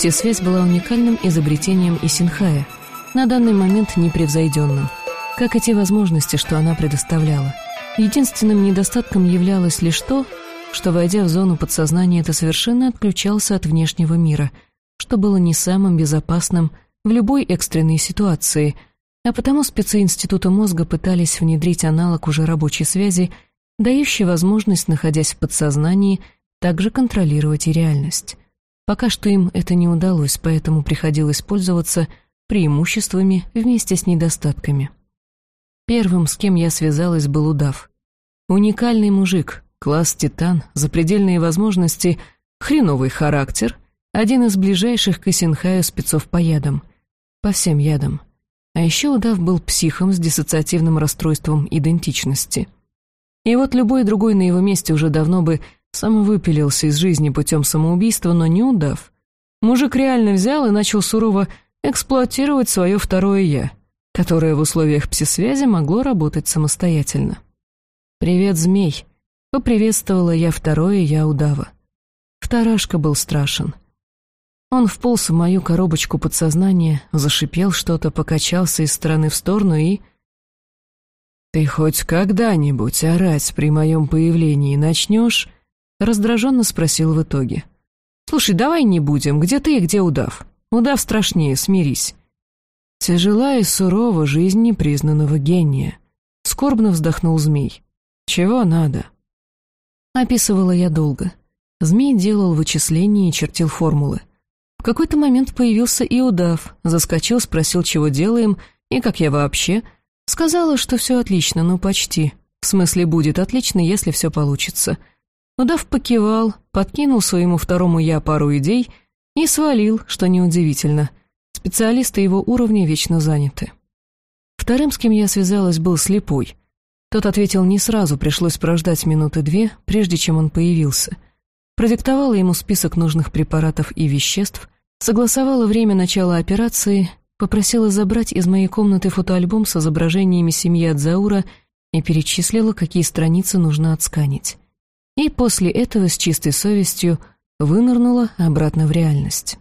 Псисвязь была уникальным изобретением Исинхая, на данный момент непревзойденным, как и те возможности, что она предоставляла. Единственным недостатком являлось лишь то, что, войдя в зону подсознания, это совершенно отключался от внешнего мира, что было не самым безопасным в любой экстренной ситуации, а потому спецы Института мозга пытались внедрить аналог уже рабочей связи, дающий возможность, находясь в подсознании, также контролировать и реальность. Пока что им это не удалось, поэтому приходилось пользоваться преимуществами вместе с недостатками. Первым, с кем я связалась, был удав. Уникальный мужик, класс «Титан», запредельные возможности, хреновый характер, один из ближайших к Исенхаю спецов по ядам. По всем ядам. А еще удав был психом с диссоциативным расстройством идентичности. И вот любой другой на его месте уже давно бы самовыпилился из жизни путем самоубийства, но не удав. Мужик реально взял и начал сурово эксплуатировать свое второе «я», которое в условиях псисвязи могло работать самостоятельно. «Привет, змей!» — поприветствовала я второе «я» удава. Вторашка был страшен. Он вполз в мою коробочку подсознания, зашипел что-то, покачался из стороны в сторону и... «Ты хоть когда-нибудь орать при моем появлении начнешь?» Раздраженно спросил в итоге. «Слушай, давай не будем, где ты и где удав? Удав страшнее, смирись». Тяжела и сурова жизнь непризнанного гения. Скорбно вздохнул змей. «Чего надо?» Описывала я долго. Змей делал вычисления и чертил формулы. В какой-то момент появился и удав, заскочил, спросил, чего делаем, и как я вообще. Сказала, что все отлично, ну почти. В смысле, будет отлично, если все получится. Удав покивал, подкинул своему второму «я» пару идей и свалил, что неудивительно. Специалисты его уровня вечно заняты. Вторым, с кем я связалась, был слепой. Тот ответил не сразу, пришлось прождать минуты две, прежде чем он появился — продиктовала ему список нужных препаратов и веществ, согласовала время начала операции, попросила забрать из моей комнаты фотоальбом с изображениями семьи Адзаура и перечислила, какие страницы нужно отсканить. И после этого с чистой совестью вынырнула обратно в реальность.